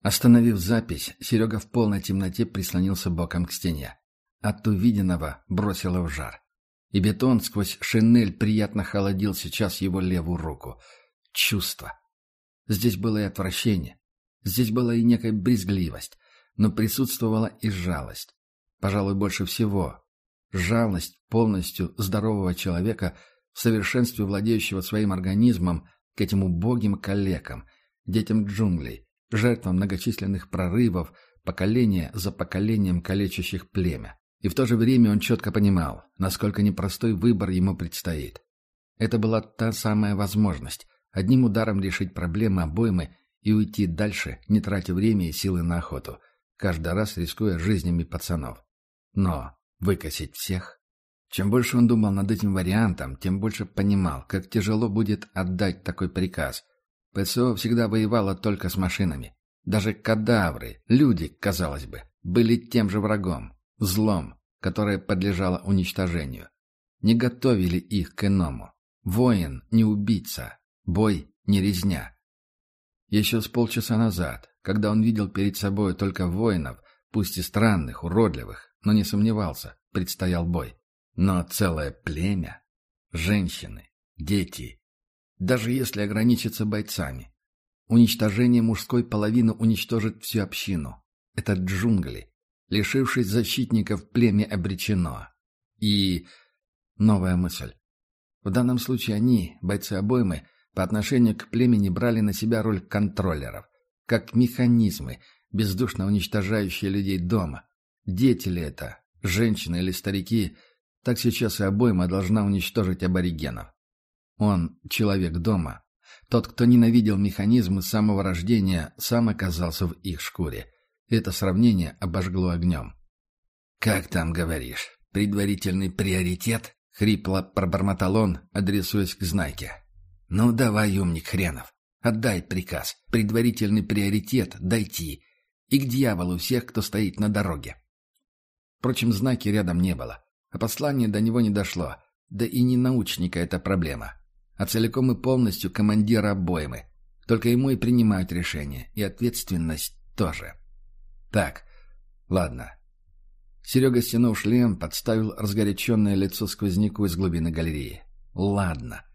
Остановив запись, Серега в полной темноте прислонился боком к стене. От увиденного бросило в жар. И бетон сквозь шинель приятно холодил сейчас его левую руку. Чувство. Здесь было и отвращение. Здесь была и некая брезгливость, но присутствовала и жалость. Пожалуй, больше всего. Жалость полностью здорового человека, в совершенстве владеющего своим организмом, к этим убогим калекам, детям джунглей, жертвам многочисленных прорывов, поколения за поколением калечащих племя. И в то же время он четко понимал, насколько непростой выбор ему предстоит. Это была та самая возможность одним ударом решить проблемы обоймы и уйти дальше, не тратя время и силы на охоту, каждый раз рискуя жизнями пацанов. Но выкосить всех? Чем больше он думал над этим вариантом, тем больше понимал, как тяжело будет отдать такой приказ. ПСО всегда воевало только с машинами. Даже кадавры, люди, казалось бы, были тем же врагом, злом, которое подлежало уничтожению. Не готовили их к иному. Воин не убийца, бой не резня. Еще с полчаса назад, когда он видел перед собой только воинов, пусть и странных, уродливых, но не сомневался, предстоял бой. Но целое племя, женщины, дети, даже если ограничиться бойцами. Уничтожение мужской половины уничтожит всю общину. Это джунгли. Лишившись защитников, племя обречено. И новая мысль. В данном случае они, бойцы обоймы, по отношению к племени брали на себя роль контроллеров, как механизмы, бездушно уничтожающие людей дома. Дети ли это, женщины или старики – так сейчас и обойма должна уничтожить аборигенов. Он — человек дома. Тот, кто ненавидел механизмы с самого рождения, сам оказался в их шкуре. Это сравнение обожгло огнем. «Как там говоришь? Предварительный приоритет?» — хрипло пробормотал он, адресуясь к Знайке. «Ну давай, умник хренов, отдай приказ. Предварительный приоритет — дойти. И к дьяволу всех, кто стоит на дороге». Впрочем, знаки рядом не было. А послание до него не дошло. Да и не научника эта проблема. А целиком и полностью командира обоймы. Только ему и принимают решения. И ответственность тоже. Так, ладно. Серега, стянув шлем, подставил разгоряченное лицо сквозняку из глубины галереи. Ладно.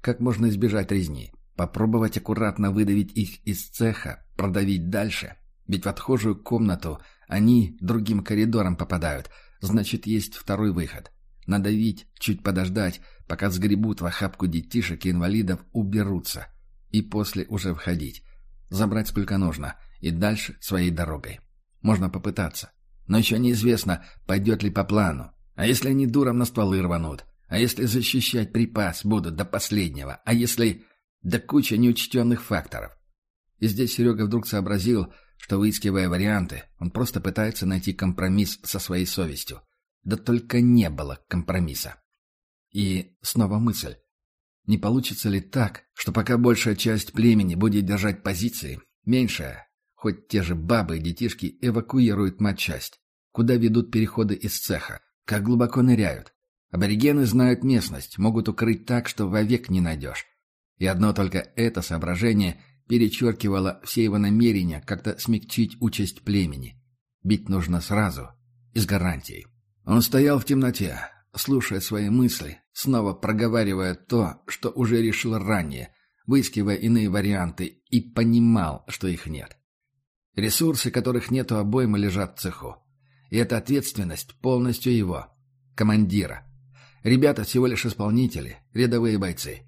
Как можно избежать резни? Попробовать аккуратно выдавить их из цеха, продавить дальше? Ведь в отхожую комнату они другим коридором попадают — Значит, есть второй выход. Надавить, чуть подождать, пока сгребут в охапку детишек и инвалидов, уберутся. И после уже входить. Забрать сколько нужно. И дальше своей дорогой. Можно попытаться. Но еще неизвестно, пойдет ли по плану. А если они дуром на стволы рванут? А если защищать припас будут до последнего? А если... Да куча неучтенных факторов. И здесь Серега вдруг сообразил, что, выискивая варианты, он просто пытается найти компромисс со своей совестью. Да только не было компромисса. И снова мысль. Не получится ли так, что пока большая часть племени будет держать позиции, меньшая, хоть те же бабы и детишки, эвакуируют матчасть? Куда ведут переходы из цеха? Как глубоко ныряют? Аборигены знают местность, могут укрыть так, что вовек не найдешь. И одно только это соображение перечеркивало все его намерения как-то смягчить участь племени. Бить нужно сразу и с гарантией. Он стоял в темноте, слушая свои мысли, снова проговаривая то, что уже решил ранее, выискивая иные варианты, и понимал, что их нет. Ресурсы, которых нету обоймы, лежат в цеху. И эта ответственность полностью его, командира. Ребята всего лишь исполнители, рядовые бойцы.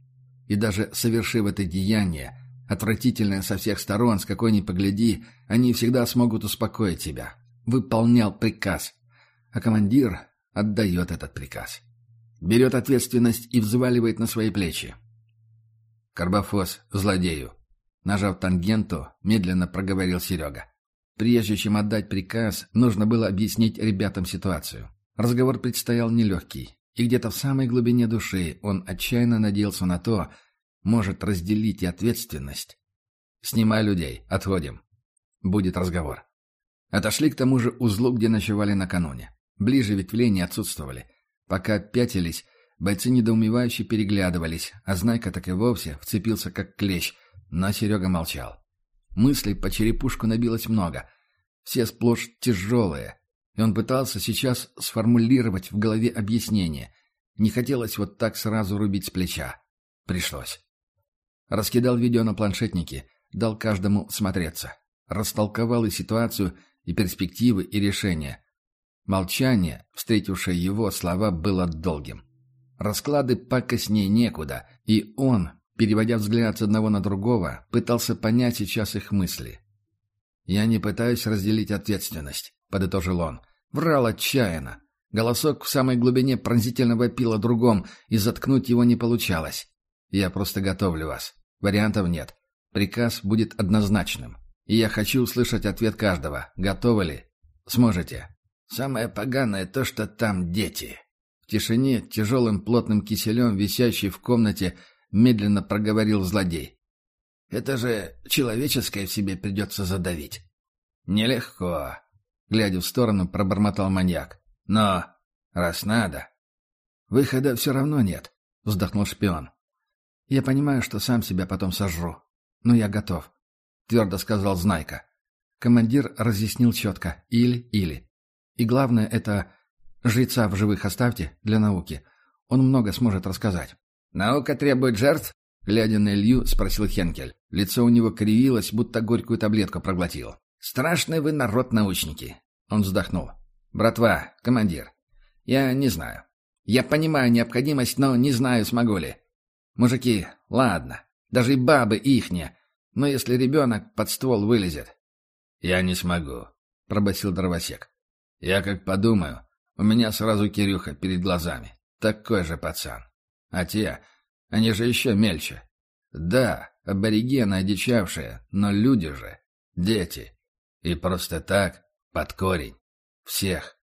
И даже совершив это деяние, Отвратительное со всех сторон, с какой ни погляди, они всегда смогут успокоить тебя. Выполнял приказ. А командир отдает этот приказ. Берет ответственность и взваливает на свои плечи. Карбофос, злодею. Нажав тангенту, медленно проговорил Серега. Прежде чем отдать приказ, нужно было объяснить ребятам ситуацию. Разговор предстоял нелегкий, и где-то в самой глубине души он отчаянно надеялся на то, может разделить и ответственность. Снимай людей, отходим. Будет разговор. Отошли к тому же узлу, где ночевали накануне. Ближе ветвления отсутствовали. Пока пятились, бойцы недоумевающе переглядывались, а Знайка так и вовсе вцепился как клещ, но Серега молчал. Мыслей по черепушку набилось много. Все сплошь тяжелые. И он пытался сейчас сформулировать в голове объяснение. Не хотелось вот так сразу рубить с плеча. Пришлось. Раскидал видео на планшетнике, дал каждому смотреться. Растолковал и ситуацию, и перспективы, и решения. Молчание, встретившее его слова, было долгим. Расклады пакостнее некуда, и он, переводя взгляд с одного на другого, пытался понять сейчас их мысли. «Я не пытаюсь разделить ответственность», — подытожил он. Врал отчаянно. Голосок в самой глубине пронзительно вопил о другом, и заткнуть его не получалось. «Я просто готовлю вас. Вариантов нет. Приказ будет однозначным. И я хочу услышать ответ каждого. Готовы ли? Сможете?» «Самое поганое то, что там дети», в тишине, тяжелым плотным киселем, висящий в комнате, медленно проговорил злодей. «Это же человеческое в себе придется задавить». «Нелегко», — глядя в сторону, пробормотал маньяк. «Но раз надо...» «Выхода все равно нет», — вздохнул шпион. «Я понимаю, что сам себя потом сожру. Но я готов», — твердо сказал Знайка. Командир разъяснил четко. «Или-или. И главное — это Жреца в живых оставьте для науки. Он много сможет рассказать. «Наука требует жертв?» Глядя на Илью, спросил Хенкель. Лицо у него кривилось, будто горькую таблетку проглотил. «Страшный вы народ, научники!» Он вздохнул. «Братва, командир, я не знаю. Я понимаю необходимость, но не знаю, смогу ли. Мужики, ладно, даже и бабы ихние, но если ребенок под ствол вылезет...» «Я не смогу», — пробасил дровосек. «Я как подумаю, у меня сразу Кирюха перед глазами. Такой же пацан. А те, они же еще мельче. Да, аборигены одичавшие, но люди же. Дети. И просто так, под корень. Всех.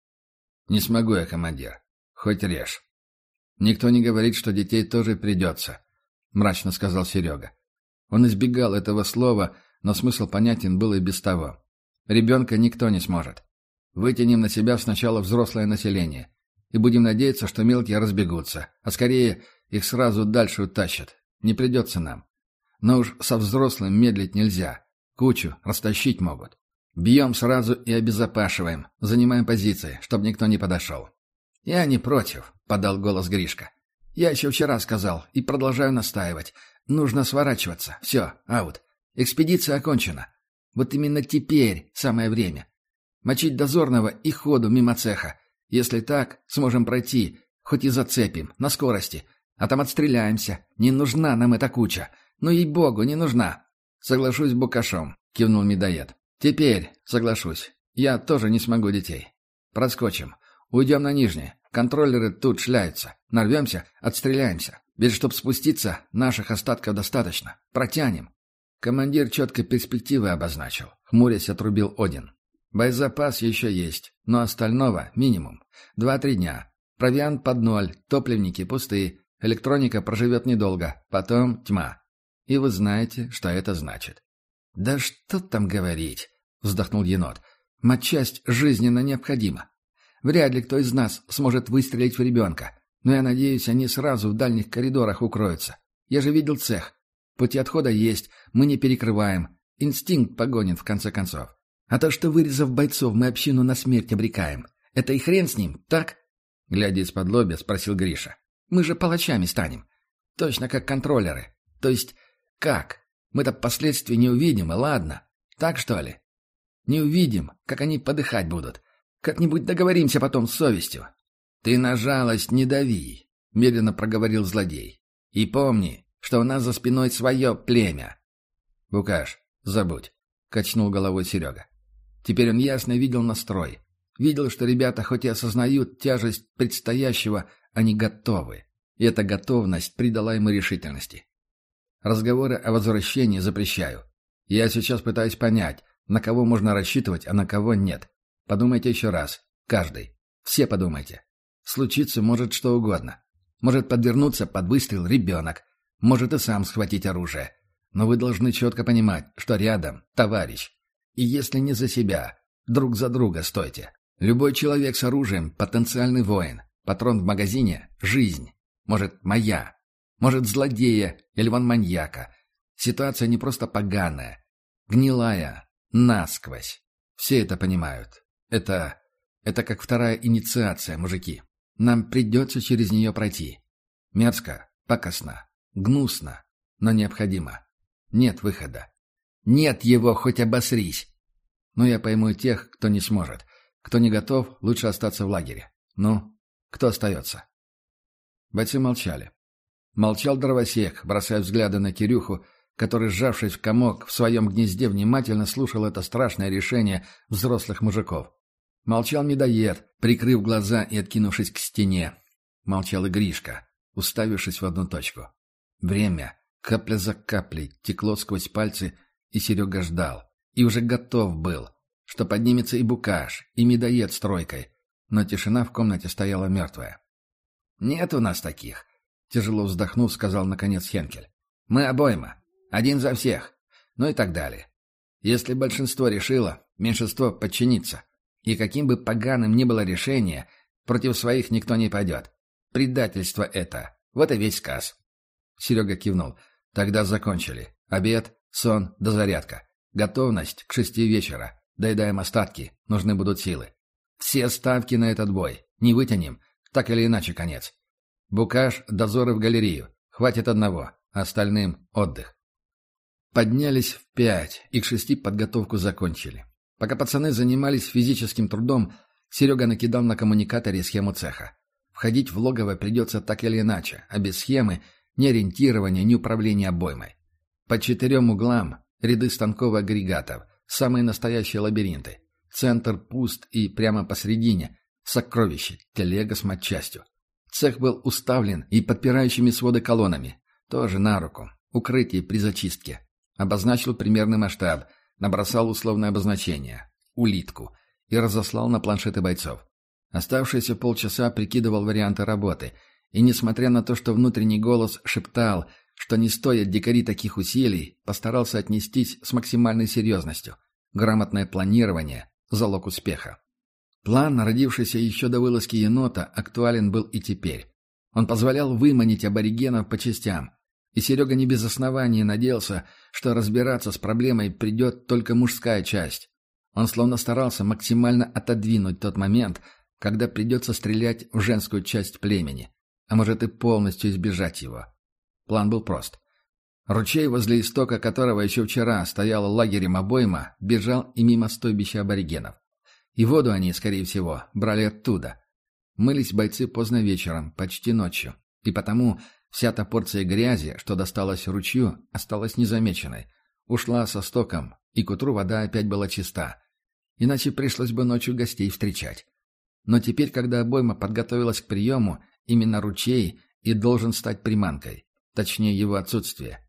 Не смогу я, командир. Хоть режь. Никто не говорит, что детей тоже придется, мрачно сказал Серега. Он избегал этого слова, но смысл понятен был и без того. Ребенка никто не сможет. Вытянем на себя сначала взрослое население. И будем надеяться, что мелкие разбегутся. А скорее, их сразу дальше утащат. Не придется нам. Но уж со взрослым медлить нельзя. Кучу растащить могут. Бьем сразу и обезопашиваем. Занимаем позиции, чтобы никто не подошел. «Я не против», — подал голос Гришка. «Я еще вчера сказал и продолжаю настаивать. Нужно сворачиваться. Все, аут. Экспедиция окончена. Вот именно теперь самое время. Мочить дозорного и ходу мимо цеха. Если так, сможем пройти, хоть и зацепим, на скорости. А там отстреляемся. Не нужна нам эта куча. Ну и богу, не нужна. Соглашусь букашом, кивнул медоед. Теперь соглашусь. Я тоже не смогу детей. Проскочим. Уйдем на нижнее. Контроллеры тут шляются. Нарвемся, отстреляемся. Ведь чтоб спуститься, наших остатков достаточно. Протянем. Командир четко перспективы обозначил. Хмурясь отрубил Один. Боезапас еще есть, но остального минимум. Два-три дня. Провиант под ноль, топливники пустые, электроника проживет недолго, потом тьма. И вы знаете, что это значит. «Да что там говорить?» — вздохнул енот. «Матчасть жизненно необходима. Вряд ли кто из нас сможет выстрелить в ребенка, но я надеюсь, они сразу в дальних коридорах укроются. Я же видел цех. Пути отхода есть, мы не перекрываем. Инстинкт погонит, в конце концов. А то, что, вырезав бойцов, мы общину на смерть обрекаем, это и хрен с ним, так?» Глядя из-под лобя, спросил Гриша. «Мы же палачами станем. Точно как контроллеры. То есть, как? Мы-то последствий не увидим, и ладно. Так что ли? Не увидим, как они подыхать будут. Как-нибудь договоримся потом с совестью». «Ты на жалость не дави», — медленно проговорил злодей. «И помни, что у нас за спиной свое племя». «Букаш, забудь», — качнул головой Серега. Теперь он ясно видел настрой. Видел, что ребята хоть и осознают тяжесть предстоящего, они готовы. И эта готовность придала ему решительности. Разговоры о возвращении запрещаю. Я сейчас пытаюсь понять, на кого можно рассчитывать, а на кого нет. Подумайте еще раз. Каждый. Все подумайте. Случиться может что угодно. Может подвернуться под выстрел ребенок. Может и сам схватить оружие. Но вы должны четко понимать, что рядом товарищ. И если не за себя, друг за друга стойте. Любой человек с оружием – потенциальный воин. Патрон в магазине – жизнь. Может, моя. Может, злодея или вон маньяка. Ситуация не просто поганая. Гнилая. Насквозь. Все это понимают. Это... Это как вторая инициация, мужики. Нам придется через нее пройти. Мерзко, пакостно, гнусно, но необходимо. Нет выхода. Нет его, хоть обосрись. Но я пойму тех, кто не сможет. Кто не готов, лучше остаться в лагере. Ну, кто остается? Бойцы молчали. Молчал дровосек, бросая взгляды на Кирюху, который, сжавшись в комок, в своем гнезде внимательно слушал это страшное решение взрослых мужиков. Молчал медоед, прикрыв глаза и откинувшись к стене. Молчал и Гришка, уставившись в одну точку. Время, капля за каплей, текло сквозь пальцы, и Серега ждал. И уже готов был, что поднимется и Букаш, и медоед с тройкой. Но тишина в комнате стояла мертвая. «Нет у нас таких», — тяжело вздохнув, сказал наконец Хенкель. «Мы обойма. Один за всех. Ну и так далее. Если большинство решило, меньшинство подчинится. И каким бы поганым ни было решение, против своих никто не пойдет. Предательство это. Вот и весь сказ. Серега кивнул. Тогда закончили. Обед, сон, дозарядка. Готовность к шести вечера. Доедаем остатки. Нужны будут силы. Все ставки на этот бой. Не вытянем. Так или иначе конец. Букаш, дозоры в галерею. Хватит одного. Остальным отдых. Поднялись в пять и к шести подготовку закончили. Пока пацаны занимались физическим трудом, Серега накидал на коммуникаторе схему цеха. Входить в логово придется так или иначе, а без схемы ни ориентирования, ни управления обоймой. По четырем углам ряды станков агрегатов, самые настоящие лабиринты. Центр пуст и прямо посередине – сокровище, телега с матчастью. Цех был уставлен и подпирающими своды колоннами. Тоже на руку. Укрытие при зачистке. Обозначил примерный масштаб – набросал условное обозначение — улитку, и разослал на планшеты бойцов. Оставшиеся полчаса прикидывал варианты работы, и, несмотря на то, что внутренний голос шептал, что не стоят дикари таких усилий, постарался отнестись с максимальной серьезностью. Грамотное планирование – залог успеха. План, родившийся еще до вылазки енота, актуален был и теперь. Он позволял выманить аборигенов по частям, и Серега не без основания надеялся, что разбираться с проблемой придет только мужская часть. Он словно старался максимально отодвинуть тот момент, когда придется стрелять в женскую часть племени, а может и полностью избежать его. План был прост. Ручей, возле истока которого еще вчера стоял лагерем обойма, бежал и мимо стойбища аборигенов. И воду они, скорее всего, брали оттуда. Мылись бойцы поздно вечером, почти ночью, и потому Вся та порция грязи, что досталась ручью, осталась незамеченной. Ушла со стоком, и к утру вода опять была чиста. Иначе пришлось бы ночью гостей встречать. Но теперь, когда обойма подготовилась к приему, именно ручей и должен стать приманкой. Точнее, его отсутствие.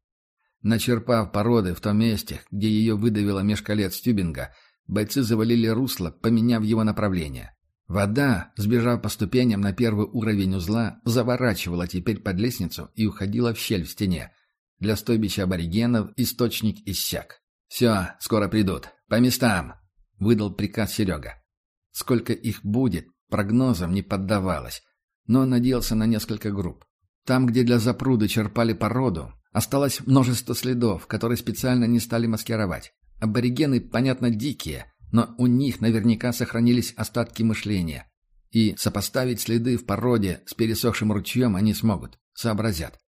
Начерпав породы в том месте, где ее выдавило меж колец тюбинга, бойцы завалили русло, поменяв его направление. Вода, сбежав по ступеням на первый уровень узла, заворачивала теперь под лестницу и уходила в щель в стене. Для стойбища аборигенов источник иссяк. «Все, скоро придут. По местам!» — выдал приказ Серега. Сколько их будет, прогнозам не поддавалось, но он надеялся на несколько групп. Там, где для запруды черпали породу, осталось множество следов, которые специально не стали маскировать. Аборигены, понятно, дикие, но у них наверняка сохранились остатки мышления. И сопоставить следы в породе с пересохшим ручьем они смогут, сообразят.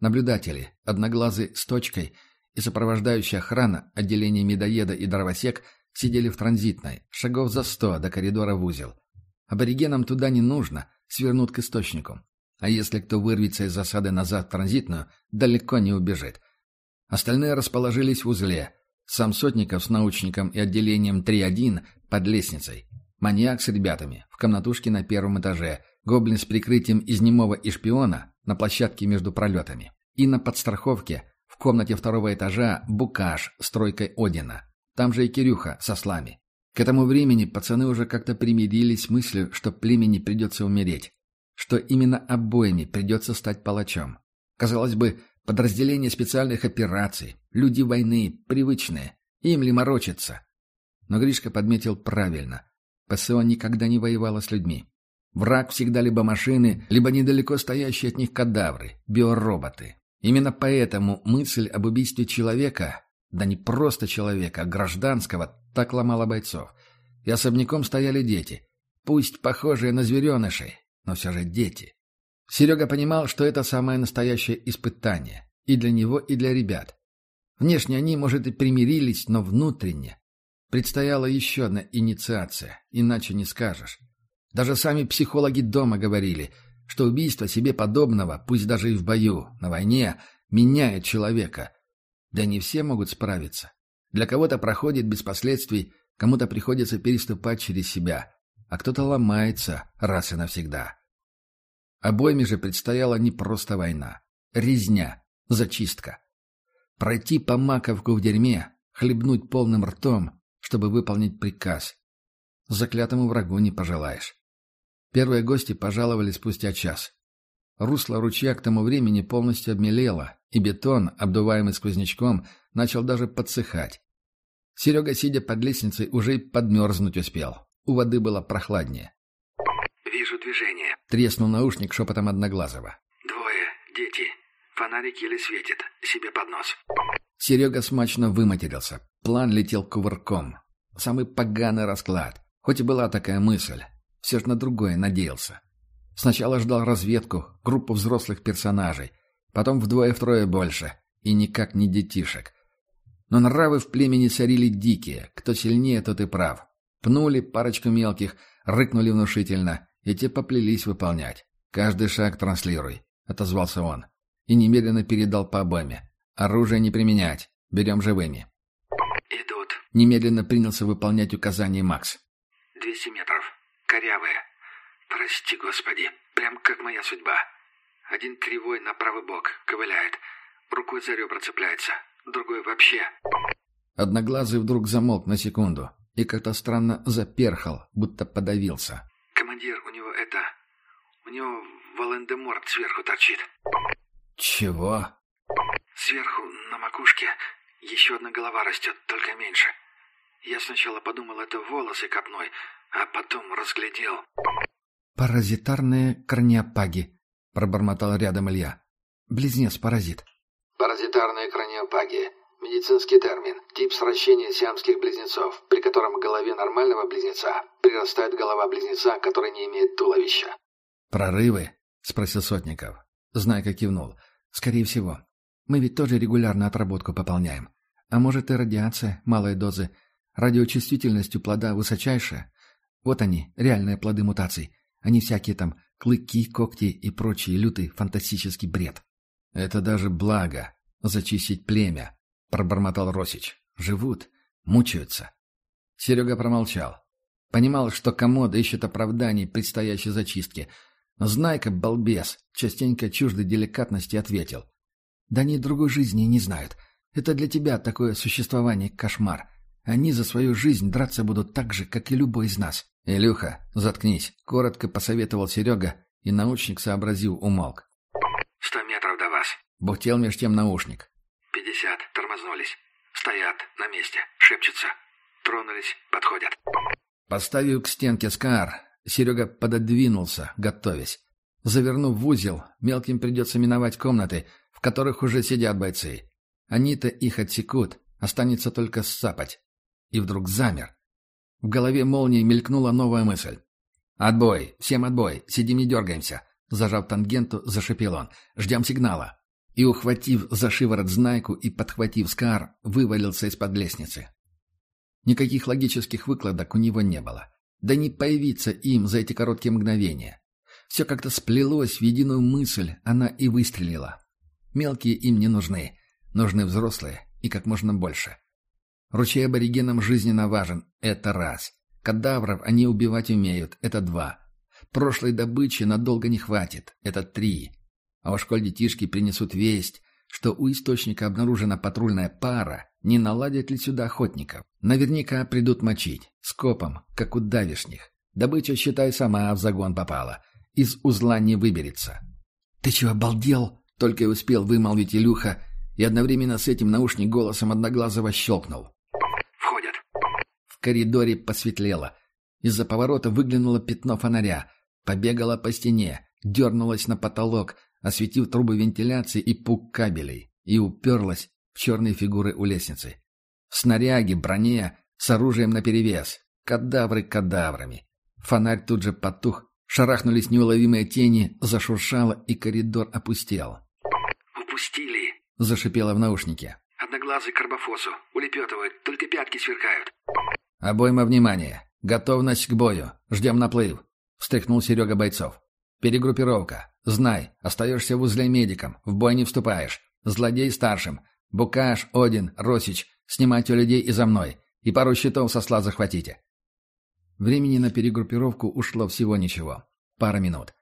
Наблюдатели, одноглазый с точкой и сопровождающая охрана отделения медоеда и дровосек сидели в транзитной, шагов за сто до коридора в узел. Аборигенам туда не нужно, свернут к источнику. А если кто вырвется из засады назад в транзитную, далеко не убежит. Остальные расположились в узле, сам Сотников с научником и отделением 3.1 под лестницей. Маньяк с ребятами в комнатушке на первом этаже. Гоблин с прикрытием из немого и шпиона на площадке между пролетами. И на подстраховке в комнате второго этажа Букаш с тройкой Одина. Там же и Кирюха со слами. К этому времени пацаны уже как-то примирились с мыслью, что племени придется умереть. Что именно обоими придется стать палачом. Казалось бы, Подразделения специальных операций, люди войны, привычные. Им ли морочиться? Но Гришка подметил правильно. ПСО никогда не воевала с людьми. Враг всегда либо машины, либо недалеко стоящие от них кадавры, биороботы. Именно поэтому мысль об убийстве человека Да не просто человека, а гражданского, так ломало бойцов. И особняком стояли дети. Пусть похожие на зверенышей, но все же дети. Серега понимал, что это самое настоящее испытание. И для него, и для ребят. Внешне они, может, и примирились, но внутренне. Предстояла еще одна инициация, иначе не скажешь. Даже сами психологи дома говорили, что убийство себе подобного, пусть даже и в бою, на войне, меняет человека. Да не все могут справиться. Для кого-то проходит без последствий, кому-то приходится переступать через себя, а кто-то ломается раз и навсегда. Обоими же предстояла не просто война. Резня, зачистка. Пройти по маковку в дерьме, хлебнуть полным ртом, чтобы выполнить приказ. Заклятому врагу не пожелаешь. Первые гости пожаловали спустя час. Русло ручья к тому времени полностью обмелело, и бетон, обдуваемый сквознячком, начал даже подсыхать. Серега, сидя под лестницей, уже и подмерзнуть успел. У воды было прохладнее. «Вижу движение», — треснул наушник шепотом Одноглазого. «Двое, дети. Фонарик еле светит. Себе под нос». Серега смачно выматерился. План летел кувырком. Самый поганый расклад. Хоть и была такая мысль. Все же на другое надеялся. Сначала ждал разведку, группу взрослых персонажей. Потом вдвое-втрое больше. И никак не детишек. Но нравы в племени царили дикие. Кто сильнее, тот и прав. Пнули парочку мелких, рыкнули внушительно, и те поплелись выполнять. «Каждый шаг транслируй», — отозвался он. И немедленно передал по обойме. «Оружие не применять. Берем живыми». «Идут». Немедленно принялся выполнять указания Макс. «Двести метров. Корявые. Прости, Господи. Прям как моя судьба. Один кривой на правый бок, ковыляет. Рукой за ребра цепляется. Другой вообще...» Одноглазый вдруг замолк на секунду и как-то странно заперхал, будто подавился. «Командир, у него это... У него Волан-де-Морт сверху торчит». «Чего?» «Сверху, на макушке, еще одна голова растет, только меньше. Я сначала подумал, это волосы копной, а потом разглядел». «Паразитарные корнеопаги», — пробормотал рядом Илья. «Близнец-паразит». «Паразитарные корнеопаги. Медицинский термин. Тип сращения сиамских близнецов, при котором в голове нормального близнеца прирастает голова близнеца, который не имеет туловища». «Прорывы?» — спросил Сотников. Знайка кивнул. «Скорее всего. Мы ведь тоже регулярно отработку пополняем. А может и радиация, малые дозы. Радиочувствительность у плода высочайшая. Вот они, реальные плоды мутаций. Они всякие там клыки, когти и прочий лютый фантастический бред. Это даже благо — зачистить племя, — пробормотал Росич. Живут, мучаются. Серега промолчал. Понимал, что комода ищет оправданий предстоящей зачистки. Но Знайка, балбес, частенько чуждой деликатности ответил. «Да они другой жизни не знают. Это для тебя такое существование кошмар. Они за свою жизнь драться будут так же, как и любой из нас. «Илюха, заткнись», — коротко посоветовал Серега, и научник сообразил, умолк. «Сто метров до вас». Бухтел меж тем наушник. «Пятьдесят. Тормознулись. Стоят. На месте. Шепчутся. Тронулись. Подходят». Поставив к стенке Скар, Серега пододвинулся, готовясь. Завернув в узел, мелким придется миновать комнаты, в которых уже сидят бойцы. Они-то их отсекут, останется только сцапать. И вдруг замер. В голове молнией мелькнула новая мысль. «Отбой! Всем отбой! Сидим не дергаемся!» Зажав тангенту, зашипел он. «Ждем сигнала!» И, ухватив за шиворот знайку и подхватив скар, вывалился из-под лестницы. Никаких логических выкладок у него не было. Да не появиться им за эти короткие мгновения. Все как-то сплелось в единую мысль, она и выстрелила. Мелкие им не нужны. Нужны взрослые и как можно больше. Ручей аборигенам жизненно важен. Это раз. Кадавров они убивать умеют. Это два. Прошлой добычи надолго не хватит. Это три. А уж коль детишки принесут весть, что у источника обнаружена патрульная пара, не наладят ли сюда охотников? Наверняка придут мочить. Скопом, как у давишних. Добыча, считай, сама в загон попала. Из узла не выберется. «Ты чего, обалдел?» Только и успел вымолвить Илюха, и одновременно с этим наушник голосом Одноглазого щелкнул коридоре посветлело. Из-за поворота выглянуло пятно фонаря. Побегало по стене, дернулось на потолок, осветив трубы вентиляции и пук кабелей. И уперлось в черные фигуры у лестницы. В снаряге, броне, с оружием наперевес. Кадавры кадаврами. Фонарь тут же потух, шарахнулись неуловимые тени, зашуршало, и коридор опустел. «Упустили!» — зашипело в наушнике. «Одноглазый карбофосу. Улепетывают, только пятки сверкают». «Обойма внимания. Готовность к бою. Ждем наплыв», — встряхнул Серега бойцов. «Перегруппировка. Знай, остаешься в узле медиком, в бой не вступаешь. Злодей старшим. Букаш, Один, Росич, снимайте людей и за мной. И пару щитов со сла захватите». Времени на перегруппировку ушло всего ничего. Пара минут.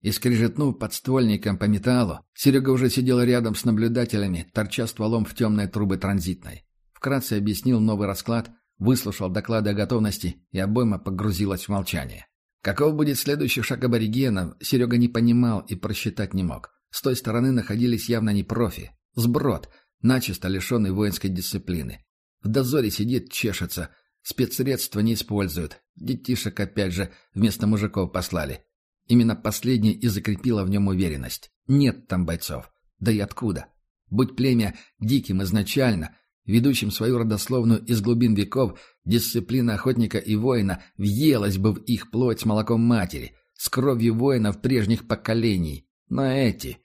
И скрежетнув подствольником по металлу, Серега уже сидел рядом с наблюдателями, торча стволом в темной трубы транзитной. Вкратце объяснил новый расклад, выслушал доклады о готовности, и обойма погрузилась в молчание. Каков будет следующий шаг аборигенов, Серега не понимал и просчитать не мог. С той стороны находились явно не профи. Сброд, начисто лишенный воинской дисциплины. В дозоре сидит, чешется, спецсредства не используют. Детишек опять же вместо мужиков послали. Именно последнее и закрепило в нем уверенность. Нет там бойцов. Да и откуда? Будь племя диким изначально, ведущим свою родословную из глубин веков, дисциплина охотника и воина въелась бы в их плоть с молоком матери, с кровью воинов прежних поколений. Но эти...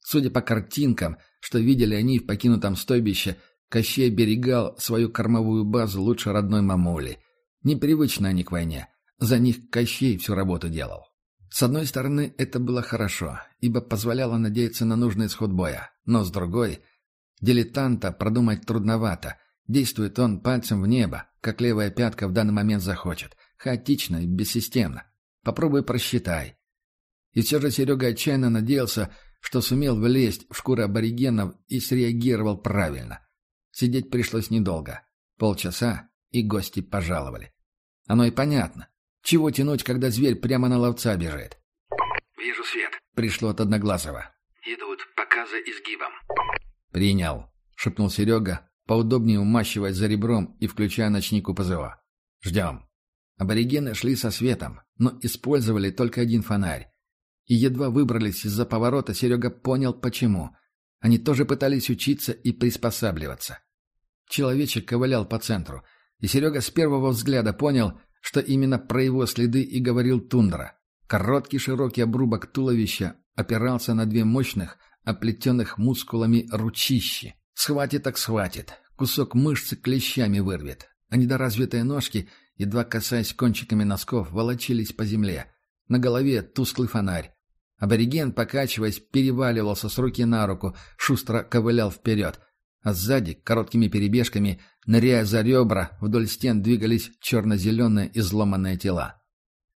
Судя по картинкам, что видели они в покинутом стойбище, Кощей берегал свою кормовую базу лучше родной мамули. Непривычны они к войне. За них Кощей всю работу делал. С одной стороны, это было хорошо, ибо позволяло надеяться на нужный исход боя. Но с другой, дилетанта продумать трудновато. Действует он пальцем в небо, как левая пятка в данный момент захочет. Хаотично и бессистемно. Попробуй просчитай. И все же Серега отчаянно надеялся, что сумел влезть в шкуры аборигенов и среагировал правильно. Сидеть пришлось недолго. Полчаса, и гости пожаловали. Оно и понятно. Чего тянуть, когда зверь прямо на ловца бежит? «Вижу свет». Пришло от Одноглазого. «Идут, пока за изгибом». «Принял», — шепнул Серега, поудобнее умащиваясь за ребром и включая ночник у ПЗО. «Ждем». Аборигены шли со светом, но использовали только один фонарь. И едва выбрались из-за поворота, Серега понял, почему. Они тоже пытались учиться и приспосабливаться. Человечек ковылял по центру, и Серега с первого взгляда понял, что именно про его следы и говорил Тундра. Короткий широкий обрубок туловища опирался на две мощных, оплетенных мускулами ручищи. Схватит так схватит, кусок мышцы клещами вырвет. А недоразвитые ножки, едва касаясь кончиками носков, волочились по земле. На голове тусклый фонарь. Абориген, покачиваясь, переваливался с руки на руку, шустро ковылял вперед, а сзади, короткими перебежками, ныряя за ребра, вдоль стен двигались черно-зеленые изломанные тела.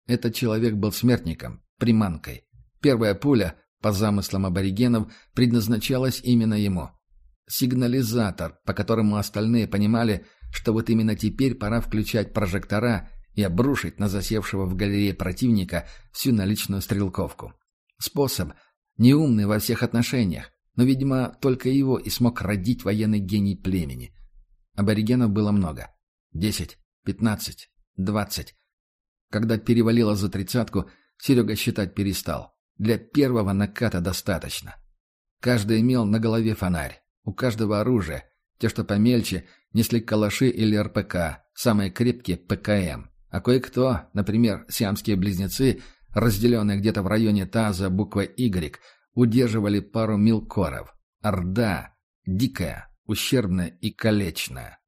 Этот человек был смертником, приманкой. Первая пуля, по замыслам аборигенов, предназначалась именно ему. Сигнализатор, по которому остальные понимали, что вот именно теперь пора включать прожектора и обрушить на засевшего в галерее противника всю наличную стрелковку. Способ, неумный во всех отношениях, но, видимо, только его и смог родить военный гений племени. Аборигенов было много. Десять, пятнадцать, двадцать. Когда перевалило за тридцатку, Серега считать перестал. Для первого наката достаточно. Каждый имел на голове фонарь. У каждого оружие. Те, что помельче, несли калаши или РПК, самые крепкие — ПКМ. А кое-кто, например, сиамские близнецы, разделенные где-то в районе таза буквой «Y», удерживали пару милкоров. Орда. Дикая, ущербная и калечная.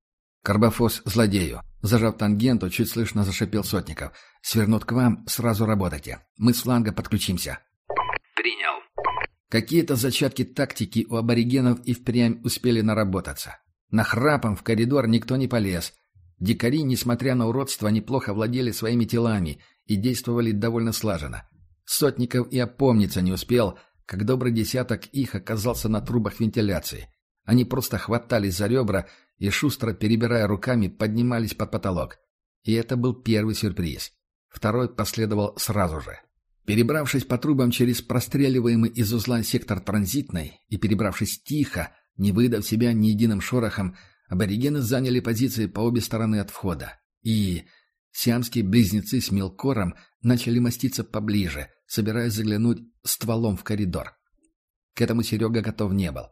Карбофос злодею. Зажав тангенту, чуть слышно зашипел Сотников. «Свернут к вам, сразу работайте. Мы с фланга подключимся». Какие-то зачатки тактики у аборигенов и впрямь успели наработаться. На храпом в коридор никто не полез. Дикари, несмотря на уродство, неплохо владели своими телами и действовали довольно слаженно. Сотников и опомниться не успел, как добрый десяток их оказался на трубах вентиляции. Они просто хватались за ребра и, шустро перебирая руками, поднимались под потолок. И это был первый сюрприз. Второй последовал сразу же. Перебравшись по трубам через простреливаемый из узла сектор транзитной и перебравшись тихо, не выдав себя ни единым шорохом, аборигены заняли позиции по обе стороны от входа. И сиамские близнецы с Мелкором начали маститься поближе, собираясь заглянуть стволом в коридор. К этому Серега готов не был.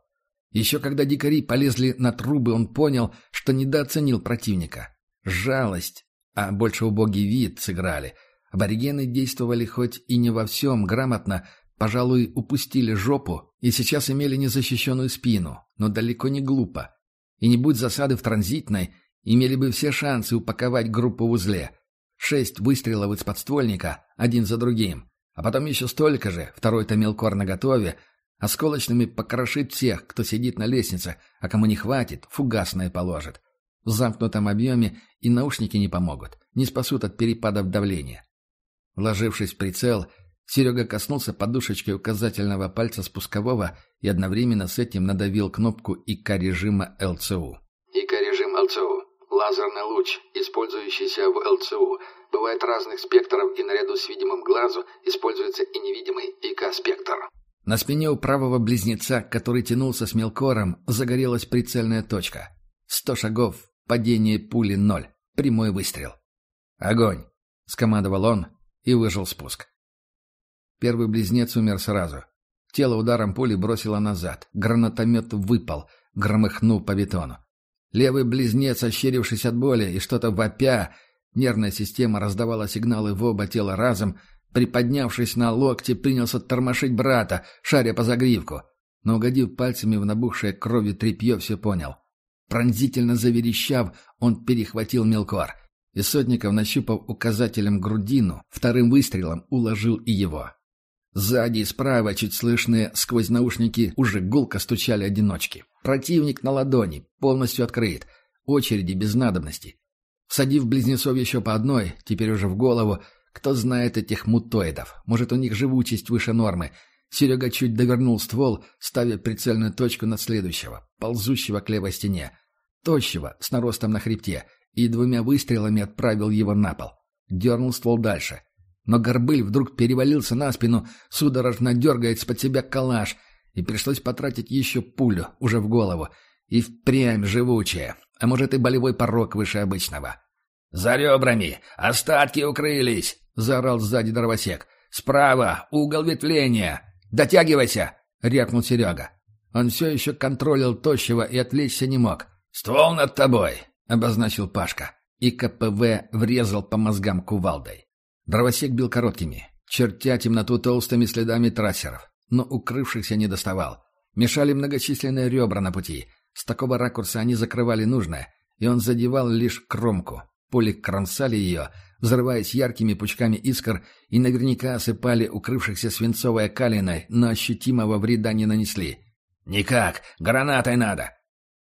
Еще когда дикари полезли на трубы, он понял, что недооценил противника. Жалость, а больше убогий вид сыграли. Аборигены действовали хоть и не во всем грамотно, пожалуй, упустили жопу и сейчас имели незащищенную спину, но далеко не глупо. И не будь засады в транзитной, имели бы все шансы упаковать группу в узле. Шесть выстрелов из подствольника, один за другим. А потом еще столько же, второй-то мелкор наготове, осколочными покрошит всех, кто сидит на лестнице, а кому не хватит, фугасное положит. В замкнутом объеме и наушники не помогут, не спасут от перепадов давления. Вложившись в прицел, Серега коснулся подушечкой указательного пальца спускового и одновременно с этим надавил кнопку ИК-режима ЛЦУ. ИК-режим ЛЦУ. Лазерный луч, использующийся в ЛЦУ. Бывает разных спектров и наряду с видимым глазу используется и невидимый ИК-спектр. На спине у правого близнеца, который тянулся с мелкором, загорелась прицельная точка. Сто шагов, падение пули ноль, прямой выстрел. «Огонь!» — скомандовал он и выжил спуск. Первый близнец умер сразу. Тело ударом пули бросило назад. Гранатомет выпал, громыхнул по бетону. Левый близнец, ощерившись от боли и что-то вопя, нервная система раздавала сигналы в оба тела разом, приподнявшись на локте, принялся тормошить брата, шаря по загривку. Но, угодив пальцами в набухшее кровью тряпье, все понял. Пронзительно заверещав, он перехватил мелкор. И Сотников, нащупав указателем грудину, вторым выстрелом уложил и его. Сзади и справа, чуть слышные сквозь наушники, уже гулко стучали одиночки. Противник на ладони, полностью открыт. Очереди без надобности. Всадив близнецов еще по одной, теперь уже в голову, кто знает этих мутоидов. Может, у них живучесть выше нормы. Серега чуть довернул ствол, ставя прицельную точку на следующего, ползущего к левой стене. Тощего, с наростом на хребте, и двумя выстрелами отправил его на пол. Дернул ствол дальше. Но Горбыль вдруг перевалился на спину, судорожно дергает с-под себя калаш, и пришлось потратить еще пулю, уже в голову. И впрямь живучая, а может и болевой порог выше обычного. «За ребрами! Остатки укрылись!» — заорал сзади дровосек. «Справа! Угол ветвления! Дотягивайся!» — рявкнул Серега. Он все еще контролил тощего и отвлечься не мог. «Ствол над тобой!» — обозначил Пашка. И КПВ врезал по мозгам кувалдой. Дровосек бил короткими, чертя темноту толстыми следами трассеров, но укрывшихся не доставал. Мешали многочисленные ребра на пути. С такого ракурса они закрывали нужное, и он задевал лишь кромку. Пули кромсали ее, взрываясь яркими пучками искр, и наверняка осыпали укрывшихся свинцовой калиной, но ощутимого вреда не нанесли. «Никак! Гранатой надо!»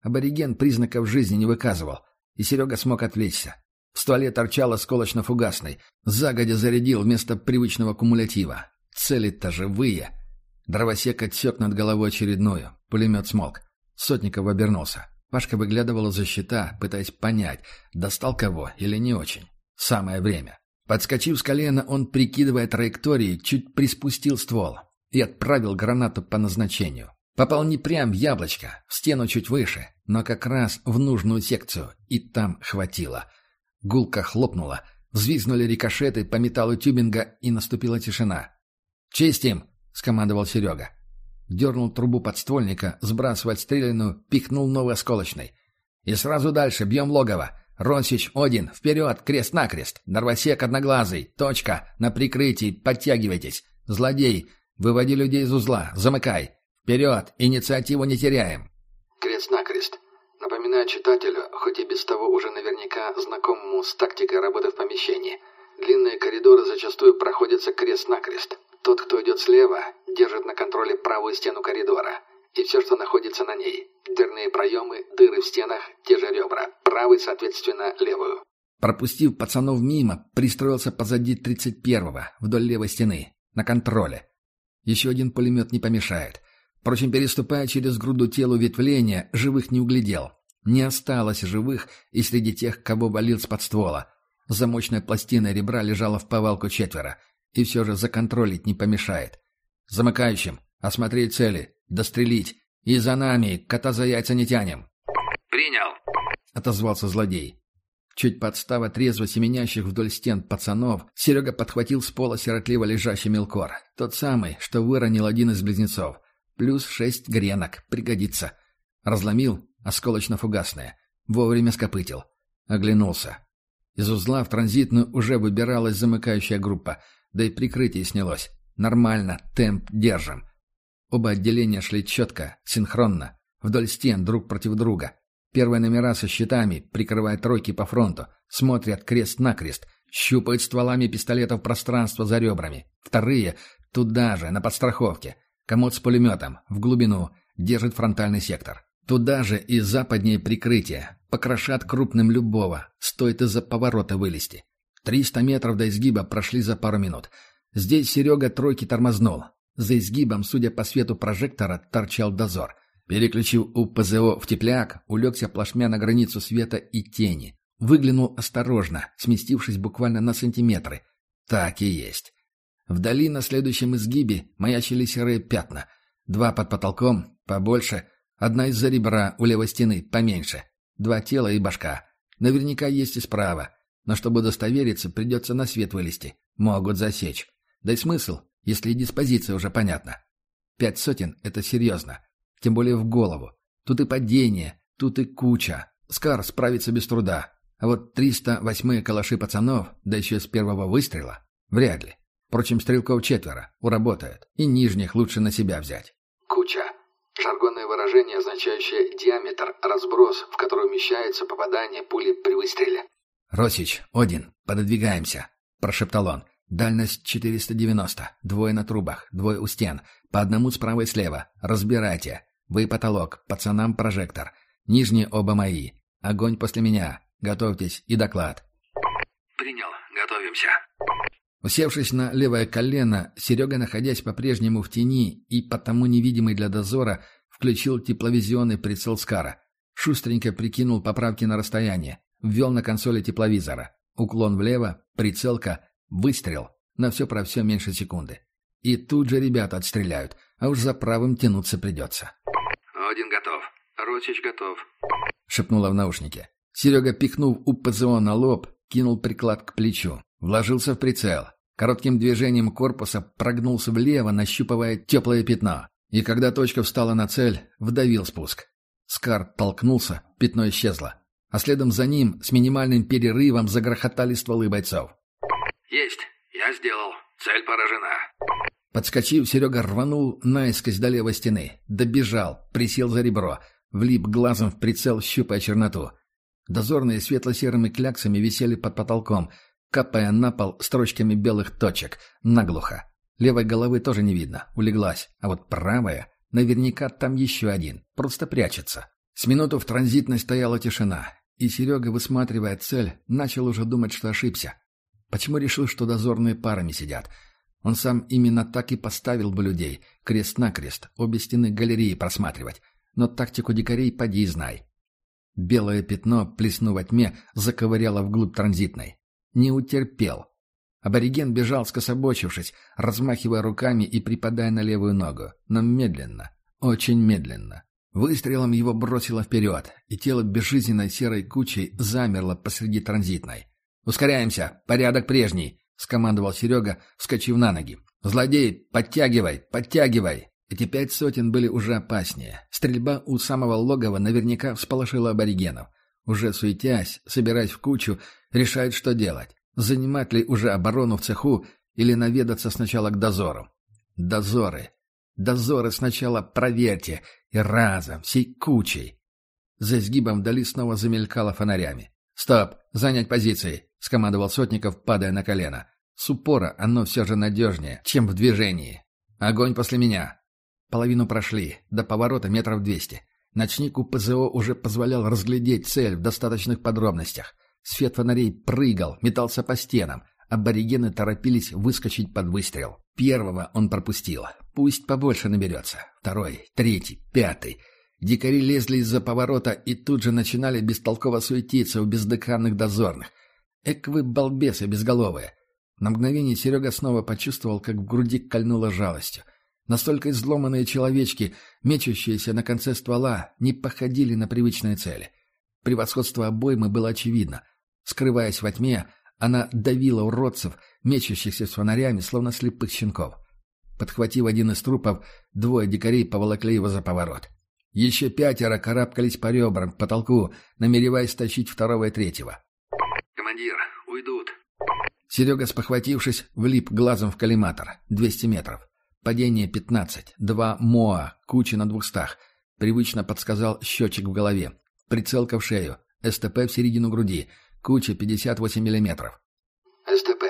Абориген признаков жизни не выказывал, и Серега смог отвлечься. В стволе торчал осколочно-фугасный. Загодя зарядил вместо привычного кумулятива. Цели-то живые. Дровосек отсек над головой очередную. Пулемет смолк. Сотников обернулся. Пашка выглядывал за щита, пытаясь понять, достал кого или не очень. Самое время. Подскочив с колена, он, прикидывая траектории, чуть приспустил ствол и отправил гранату по назначению. Попал не прям в яблочко, в стену чуть выше, но как раз в нужную секцию, и там хватило — Гулка хлопнула. Взвизгнули рикошеты по металлу тюбинга, и наступила тишина. «Чистим!» — скомандовал Серега. Дернул трубу подствольника, сбрасывая отстрелянную, пихнул новый осколочный. «И сразу дальше, бьем логово. Ронсич, Один, вперед, крест-накрест. Нарвосек одноглазый, точка, на прикрытии, подтягивайтесь. Злодей, выводи людей из узла, замыкай. Вперед, инициативу не теряем». Крест-накрест. Напоминаю читателю, хоть и без того уже наверняка знакомому с тактикой работы в помещении. Длинные коридоры зачастую проходятся крест-накрест. Тот, кто идет слева, держит на контроле правую стену коридора. И все, что находится на ней. Дверные проемы, дыры в стенах, те же ребра. Правый, соответственно, левую. Пропустив пацанов мимо, пристроился позади 31-го, вдоль левой стены, на контроле. Еще один пулемет не помешает. Впрочем, переступая через груду телу ветвления, живых не углядел. Не осталось живых и среди тех, кого болил с подствола. Замочная пластина ребра лежала в повалку четверо. И все же законтролить не помешает. Замыкающим. Осмотреть цели. Дострелить. И за нами. Кота за яйца не тянем. «Принял!» — отозвался злодей. Чуть подстава трезво семенящих вдоль стен пацанов, Серега подхватил с пола сиротливо лежащий мелкор. Тот самый, что выронил один из близнецов. Плюс шесть гренок. Пригодится. Разломил осколочно-фугасное. Вовремя скопытил. Оглянулся. Из узла в транзитную уже выбиралась замыкающая группа, да и прикрытие снялось. Нормально, темп держим. Оба отделения шли четко, синхронно, вдоль стен, друг против друга. Первые номера со щитами, прикрывая тройки по фронту, смотрят крест-накрест, щупают стволами пистолетов пространство за ребрами. Вторые — туда же, на подстраховке. Комод с пулеметом, в глубину, держит фронтальный сектор. Туда же и западнее прикрытие. Покрошат крупным любого, стоит из-за поворота вылезти. Триста метров до изгиба прошли за пару минут. Здесь Серега тройки тормознул. За изгибом, судя по свету прожектора, торчал дозор. Переключив УПЗО в тепляк, улегся плашмя на границу света и тени. Выглянул осторожно, сместившись буквально на сантиметры. Так и есть. Вдали на следующем изгибе маячили серые пятна. Два под потолком, побольше, одна из-за ребра у левой стены, поменьше. Два тела и башка. Наверняка есть и справа. Но чтобы удостовериться, придется на свет вылезти. Могут засечь. Да и смысл, если диспозиция уже понятна. Пять сотен — это серьезно. Тем более в голову. Тут и падение, тут и куча. Скар справится без труда. А вот 308 калаши пацанов, да еще с первого выстрела, вряд ли. Впрочем, стрелков четверо, уработают. И нижних лучше на себя взять. Куча. Жаргонное выражение, означающее диаметр, разброс, в который умещается попадание пули при выстреле. «Росич, Один, пододвигаемся», — прошептал он. «Дальность 490. Двое на трубах, двое у стен. По одному справа и слева. Разбирайте. Вы потолок, пацанам прожектор. Нижние оба мои. Огонь после меня. Готовьтесь и доклад». «Принял. Готовимся». Усевшись на левое колено, Серега, находясь по-прежнему в тени и потому невидимый для дозора, включил тепловизионный прицел Скара. Шустренько прикинул поправки на расстояние. Ввел на консоли тепловизора. Уклон влево, прицелка, выстрел. На все про все меньше секунды. И тут же ребята отстреляют, а уж за правым тянуться придется. «Один готов. Ротич готов», — шепнула в наушнике. Серега, пихнув УПЗО на лоб, кинул приклад к плечу. Вложился в прицел. Коротким движением корпуса прогнулся влево, нащупывая теплое пятно. И когда точка встала на цель, вдавил спуск. Скар толкнулся, пятно исчезло. А следом за ним с минимальным перерывом загрохотали стволы бойцов. «Есть, я сделал. Цель поражена». Подскочив, Серега рванул наискось до левой стены. Добежал, присел за ребро. Влип глазом в прицел, щупая черноту. Дозорные светло-серыми кляксами висели под потолком, капая на пол строчками белых точек, наглухо. Левой головы тоже не видно, улеглась, а вот правая, наверняка там еще один, просто прячется. С минуту в транзитной стояла тишина, и Серега, высматривая цель, начал уже думать, что ошибся. Почему решил, что дозорные парами сидят? Он сам именно так и поставил бы людей, крест-накрест, обе стены галереи просматривать. Но тактику дикарей поди знай. Белое пятно, плеснув во тьме, заковыряло вглубь транзитной. Не утерпел. Абориген бежал, скособочившись, размахивая руками и припадая на левую ногу, но медленно, очень медленно. Выстрелом его бросило вперед, и тело безжизненной серой кучей замерло посреди транзитной. «Ускоряемся! Порядок прежний!» — скомандовал Серега, вскочив на ноги. «Злодей, подтягивай! Подтягивай!» Эти пять сотен были уже опаснее. Стрельба у самого логова наверняка всполошила аборигенов. Уже суетясь, собираясь в кучу, решает, что делать. Занимать ли уже оборону в цеху или наведаться сначала к дозору? Дозоры. Дозоры сначала проверьте. И разом, всей кучей. За изгибом вдали снова замелькало фонарями. «Стоп! Занять позиции!» — скомандовал Сотников, падая на колено. С упора оно все же надежнее, чем в движении. «Огонь после меня!» Половину прошли, до поворота метров двести. Ночник у ПЗО уже позволял разглядеть цель в достаточных подробностях. Свет фонарей прыгал, метался по стенам. Аборигены торопились выскочить под выстрел. Первого он пропустил. Пусть побольше наберется. Второй, третий, пятый. Дикари лезли из-за поворота и тут же начинали бестолково суетиться у бездыханных дозорных. Эк вы балбесы безголовые. На мгновение Серега снова почувствовал, как в груди кольнуло жалостью. Настолько изломанные человечки, мечущиеся на конце ствола, не походили на привычные цели. Превосходство обоймы было очевидно. Скрываясь во тьме, она давила уродцев, мечущихся с фонарями, словно слепых щенков. Подхватив один из трупов, двое дикарей поволокли его за поворот. Еще пятеро карабкались по ребрам, к потолку, намереваясь стащить второго и третьего. «Командир, уйдут». Серега, спохватившись, влип глазом в коллиматор. 200 метров. Падение 15. Два МОА, куча на двухстах. Привычно подсказал счетчик в голове. Прицелка в шею. СТП в середину груди. Куча 58 миллиметров. СТП.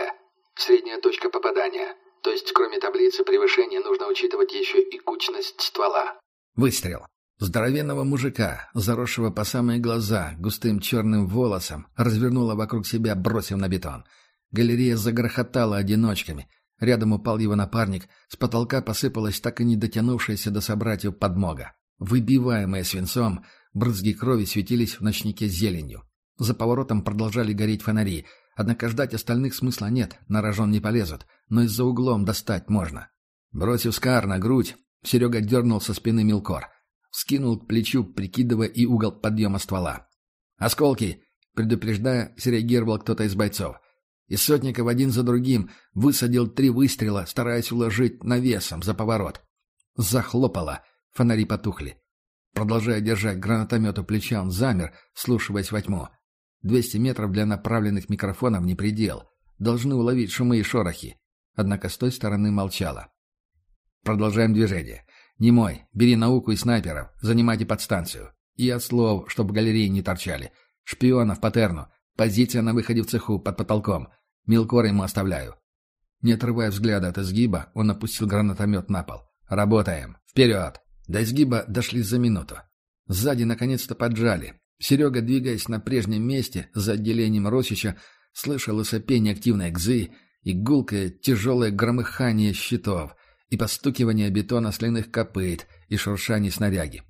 Средняя точка попадания. То есть, кроме таблицы превышения, нужно учитывать еще и кучность ствола. Выстрел. Здоровенного мужика, заросшего по самые глаза, густым черным волосом, развернуло вокруг себя, бросив на бетон. Галерея загрохотала одиночками. Рядом упал его напарник, с потолка посыпалась так и не дотянувшаяся до собратьев подмога. Выбиваемые свинцом, брызги крови светились в ночнике зеленью. За поворотом продолжали гореть фонари, однако ждать остальных смысла нет, на рожон не полезут, но из-за углом достать можно. Бросив скар на грудь, Серега дернул со спины мелкор. Скинул к плечу, прикидывая и угол подъема ствола. «Осколки!» — предупреждая, среагировал кто-то из бойцов. И Сотников один за другим высадил три выстрела, стараясь уложить навесом за поворот. Захлопало, фонари потухли. Продолжая держать гранатомет у плеча, он замер, слушаясь во тьму. Двести метров для направленных микрофонов не предел. Должны уловить шумы и шорохи. Однако с той стороны молчала. Продолжаем движение. Немой, бери науку и снайперов, занимайте подстанцию. И от слов, чтоб галереи не торчали. Шпионов по терну. Позиция на выходе в цеху, под потолком. Мелкор ему оставляю. Не отрывая взгляда от изгиба, он опустил гранатомет на пол. «Работаем! Вперед!» До изгиба дошли за минуту. Сзади наконец-то поджали. Серега, двигаясь на прежнем месте, за отделением Росича, слышал и сопение активной гзы, и гулкое, тяжелое громыхание щитов, и постукивание бетона сляных копыт, и шуршание снаряги.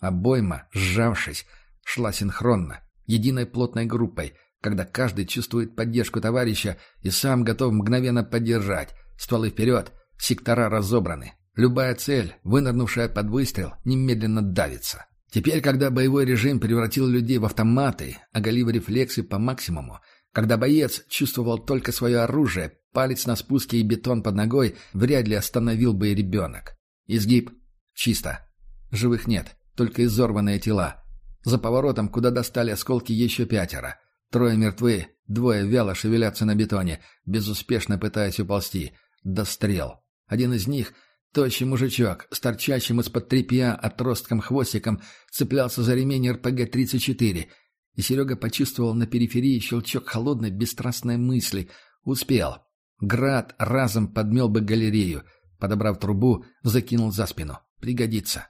Обойма, сжавшись, шла синхронно, единой плотной группой, когда каждый чувствует поддержку товарища и сам готов мгновенно поддержать. Стволы вперед, сектора разобраны. Любая цель, вынырнувшая под выстрел, немедленно давится. Теперь, когда боевой режим превратил людей в автоматы, оголив рефлексы по максимуму, когда боец чувствовал только свое оружие, палец на спуске и бетон под ногой вряд ли остановил бы и ребенок. Изгиб. Чисто. Живых нет, только изорванные тела. За поворотом, куда достали осколки еще пятеро. Трое мертвы, двое вяло шевелятся на бетоне, безуспешно пытаясь уползти. Дострел. Один из них, тощий мужичок, с торчащим из-под тряпья отростком хвостиком, цеплялся за ремень РПГ-34, и Серега почувствовал на периферии щелчок холодной, бесстрастной мысли. Успел. Град разом подмел бы галерею. Подобрав трубу, закинул за спину. Пригодится.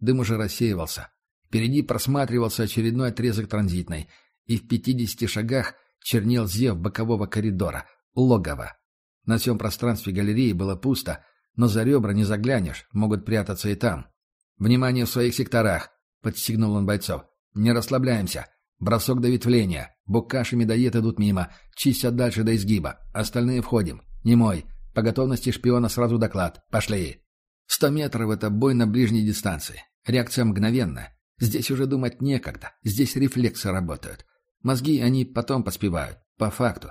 Дым уже рассеивался. Впереди просматривался очередной отрезок транзитной — и в пятидесяти шагах чернел зев бокового коридора, логово. На всем пространстве галереи было пусто, но за ребра не заглянешь, могут прятаться и там. «Внимание в своих секторах!» — подстегнул он бойцов. «Не расслабляемся. Бросок до ветвления. Букаш и медоед идут мимо. Чистят дальше до изгиба. Остальные входим. Не мой. По готовности шпиона сразу доклад. Пошли!» Сто метров — это бой на ближней дистанции. Реакция мгновенная. Здесь уже думать некогда. Здесь рефлексы работают. Мозги они потом поспевают, по факту.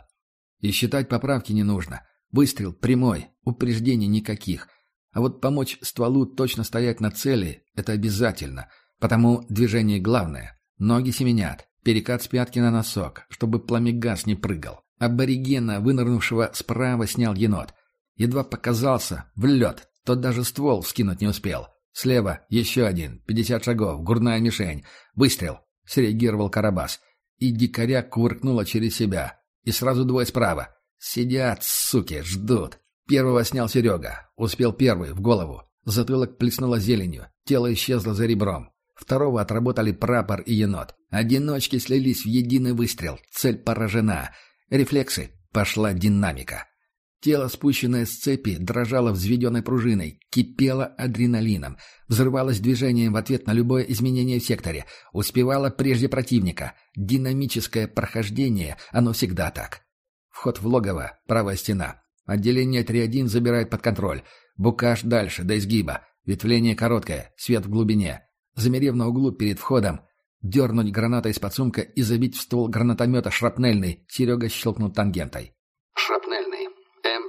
И считать поправки не нужно. Выстрел прямой, упреждений никаких. А вот помочь стволу точно стоять на цели – это обязательно. Потому движение главное. Ноги семенят, перекат с пятки на носок, чтобы пламегаз не прыгал. Аборигена, вынырнувшего справа, снял енот. Едва показался, в лед, тот даже ствол вскинуть не успел. Слева еще один, пятьдесят шагов, гурная мишень. Выстрел. Среагировал Карабас и дикаря кувыркнуло через себя. И сразу двое справа. Сидят, суки, ждут. Первого снял Серега. Успел первый, в голову. Затылок плеснуло зеленью. Тело исчезло за ребром. Второго отработали прапор и енот. Одиночки слились в единый выстрел. Цель поражена. Рефлексы. Пошла динамика. Тело, спущенное с цепи, дрожало взведенной пружиной, кипело адреналином, взрывалось движением в ответ на любое изменение в секторе, успевало прежде противника. Динамическое прохождение, оно всегда так. Вход в логово, правая стена. Отделение 3-1 забирает под контроль. Букаш дальше, до изгиба. Ветвление короткое, свет в глубине. Замерев на углу перед входом, дернуть гранатой из-под сумка и забить в ствол гранатомета шрапнельный, Серега щелкнул тангентой. Шрапнельный.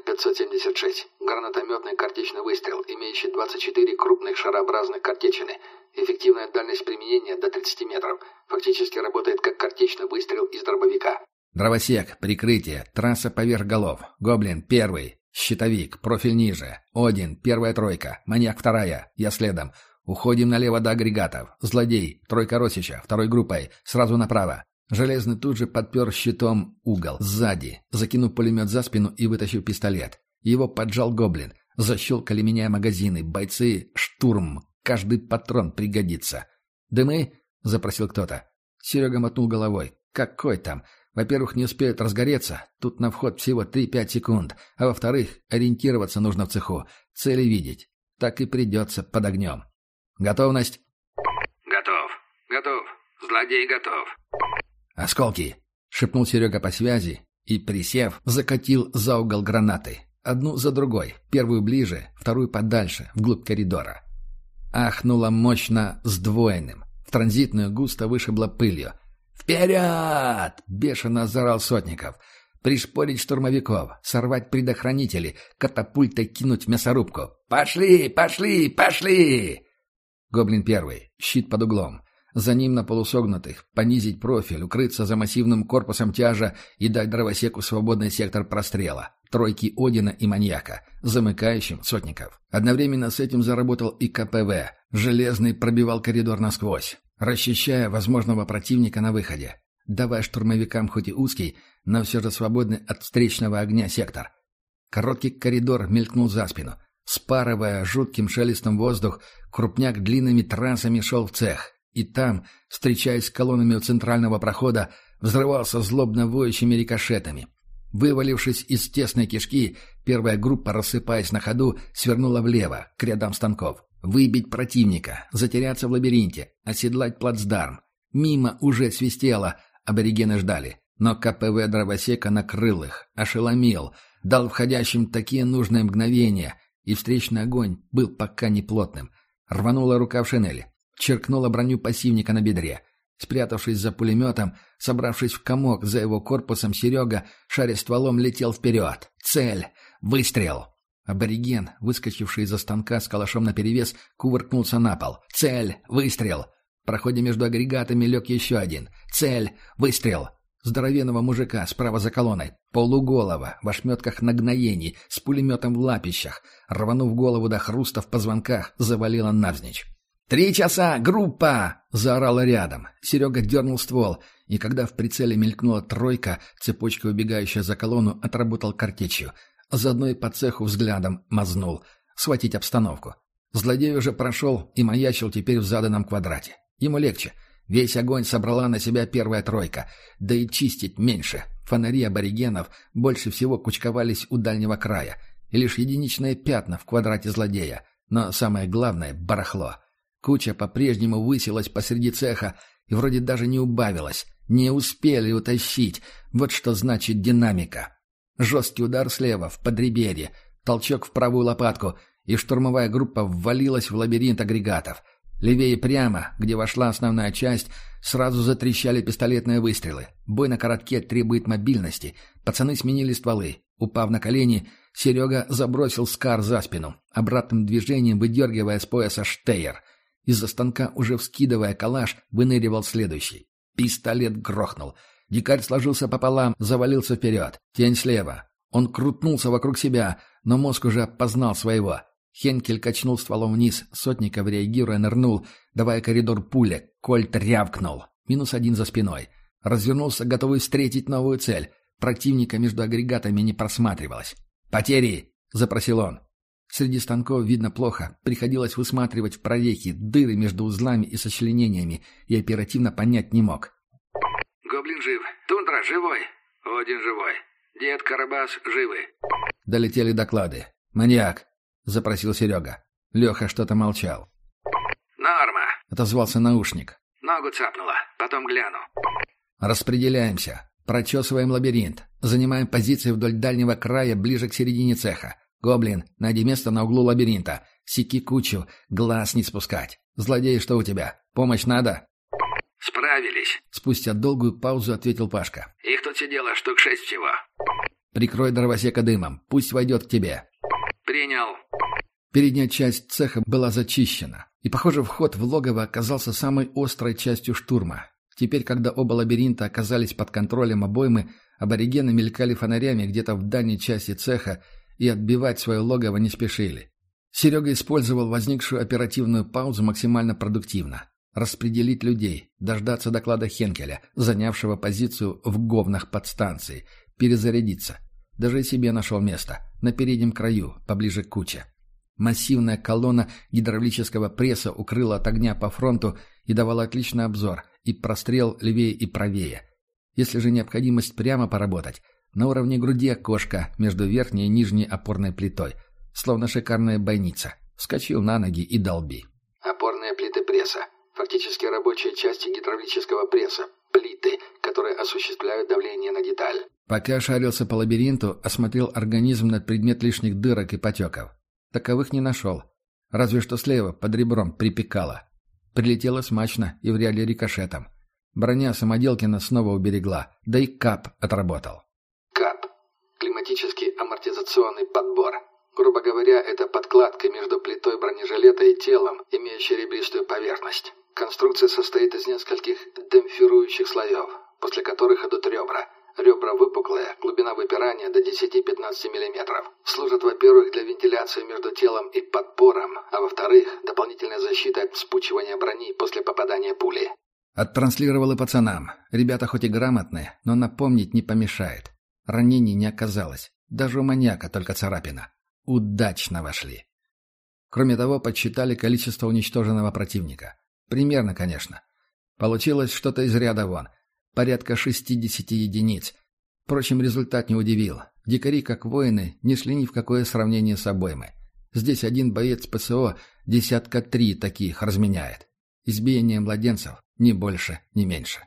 576. Гранатометный картечный выстрел, имеющий 24 крупных шарообразных картечины. Эффективная дальность применения до 30 метров. Фактически работает как картечный выстрел из дробовика. Дровосек, прикрытие, трасса поверх голов. Гоблин, первый. Щитовик, профиль ниже. Один, первая тройка. Маньяк, вторая. Я следом. Уходим налево до агрегатов. Злодей, тройка Росича, второй группой. Сразу направо. Железный тут же подпер щитом угол, сзади, закинув пулемет за спину и вытащив пистолет. Его поджал гоблин. Защелкали меня магазины. Бойцы, штурм. Каждый патрон пригодится. «Дымы?» — запросил кто-то. Серега мотнул головой. «Какой там? Во-первых, не успеют разгореться. Тут на вход всего 3-5 секунд. А во-вторых, ориентироваться нужно в цеху. Цели видеть. Так и придется под огнем. Готовность?» «Готов. Готов. Злодей готов». «Осколки!» — шепнул Серега по связи и, присев, закатил за угол гранаты. Одну за другой, первую ближе, вторую подальше, вглубь коридора. Ахнуло мощно сдвоенным. В транзитную густо вышибло пылью. «Вперед!» — бешено заорал Сотников. «Пришпорить штурмовиков, сорвать предохранители, катапультой кинуть в мясорубку. Пошли, пошли, пошли!» Гоблин первый, щит под углом. За ним на полусогнутых, понизить профиль, укрыться за массивным корпусом тяжа и дать дровосеку свободный сектор прострела. Тройки Одина и Маньяка, замыкающим сотников. Одновременно с этим заработал и КПВ. Железный пробивал коридор насквозь, расчищая возможного противника на выходе. Давая штурмовикам хоть и узкий, но все же свободный от встречного огня сектор. Короткий коридор мелькнул за спину. Спарывая жутким шелестом воздух, крупняк длинными трассами шел в цех. И там, встречаясь с колоннами у центрального прохода, взрывался злобно воющими рикошетами. Вывалившись из тесной кишки, первая группа, рассыпаясь на ходу, свернула влево, к рядам станков. Выбить противника, затеряться в лабиринте, оседлать плацдарм. Мимо уже свистело, аборигены ждали. Но КПВ дровосека накрыл их, ошеломил, дал входящим такие нужные мгновения, и встречный огонь был пока не плотным. Рванула рука в шинели. Черкнула броню пассивника на бедре. Спрятавшись за пулеметом, собравшись в комок за его корпусом, Серега, шаря стволом, летел вперед. Цель! Выстрел! Абориген, выскочивший из-за станка с калашом наперевес, кувыркнулся на пол. Цель! Выстрел! В проходе между агрегатами лег еще один. Цель! Выстрел! Здоровенного мужика справа за колонной. Полуголова, в ошметках нагноений, с пулеметом в лапищах. Рванув голову до хруста в позвонках, завалила навзничь. «Три часа! Группа!» — заорала рядом. Серега дернул ствол, и когда в прицеле мелькнула тройка, цепочка убегающая за колонну, отработал картечью. Заодно и по цеху взглядом мазнул. Схватить обстановку. Злодей уже прошел и маячил теперь в заданном квадрате. Ему легче. Весь огонь собрала на себя первая тройка. Да и чистить меньше. Фонари аборигенов больше всего кучковались у дальнего края. И лишь единичные пятна в квадрате злодея. Но самое главное — барахло. Куча по-прежнему высилась посреди цеха и вроде даже не убавилась. Не успели утащить. Вот что значит динамика. Жесткий удар слева, в подреберье, толчок в правую лопатку, и штурмовая группа ввалилась в лабиринт агрегатов. Левее прямо, где вошла основная часть, сразу затрещали пистолетные выстрелы. Бой на коротке требует мобильности. Пацаны сменили стволы. Упав на колени, Серега забросил Скар за спину, обратным движением выдергивая с пояса штейер — из-за станка, уже вскидывая калаш, выныривал следующий. Пистолет грохнул. Дикарь сложился пополам, завалился вперед. Тень слева. Он крутнулся вокруг себя, но мозг уже опознал своего. Хенкель качнул стволом вниз, Сотников, реагируя, нырнул, давая коридор пуля. Кольт рявкнул. Минус один за спиной. Развернулся, готовый встретить новую цель. Противника между агрегатами не просматривалось. «Потери!» — запросил он. Среди станков видно плохо, приходилось высматривать в прорехи, дыры между узлами и сочленениями, и оперативно понять не мог. «Гоблин жив. Тундра живой. Один живой. Дед Карабас живы». Долетели доклады. «Маньяк», — запросил Серега. Леха что-то молчал. «Норма», — отозвался наушник. «Ногу цапнула. Потом гляну». «Распределяемся. Прочесываем лабиринт. Занимаем позиции вдоль дальнего края, ближе к середине цеха. «Гоблин, найди место на углу лабиринта. Секи кучу, глаз не спускать. Злодей, что у тебя? Помощь надо?» «Справились», — спустя долгую паузу ответил Пашка. «Их тут сидело штук шесть всего». Прикрой дровосека дымом. Пусть войдет к тебе». «Принял». Передняя часть цеха была зачищена, и, похоже, вход в логово оказался самой острой частью штурма. Теперь, когда оба лабиринта оказались под контролем обоймы, аборигены мелькали фонарями где-то в дальней части цеха и отбивать свое логово не спешили. Серега использовал возникшую оперативную паузу максимально продуктивно. Распределить людей, дождаться доклада Хенкеля, занявшего позицию в говнах подстанции, перезарядиться. Даже себе нашел место, на переднем краю, поближе к куче. Массивная колонна гидравлического пресса укрыла от огня по фронту и давала отличный обзор и прострел левее и правее. Если же необходимость прямо поработать, на уровне груди окошко между верхней и нижней опорной плитой, словно шикарная бойница. Вскочил на ноги и долби. Фактически рабочие части гидравлического пресса. Плиты, которые осуществляют давление на деталь. Пока шарился по лабиринту, осмотрел организм на предмет лишних дырок и потеков. Таковых не нашел. Разве что слева, под ребром, припекало. Прилетело смачно и в реале рикошетом. Броня Самоделкина снова уберегла, да и КАП отработал. КАП. Климатический амортизационный подбор. Грубо говоря, это подкладка между плитой бронежилета и телом, имеющей ребристую поверхность. Конструкция состоит из нескольких демпфирующих слоев, после которых идут ребра – Ребра выпуклые, глубина выпирания до 10-15 мм. Служат, во-первых, для вентиляции между телом и подпором, а во-вторых, дополнительной защитой от вспучивания брони после попадания пули. Оттранслировал и пацанам. Ребята хоть и грамотные, но напомнить не помешает. Ранений не оказалось. Даже у маньяка только царапина. Удачно вошли. Кроме того, подсчитали количество уничтоженного противника. Примерно, конечно. Получилось что-то из ряда вон порядка 60 единиц. Впрочем, результат не удивил. Дикари, как воины, не шли ни в какое сравнение с обоймой. Здесь один боец ПСО десятка три таких разменяет. Избиение младенцев ни больше, ни меньше.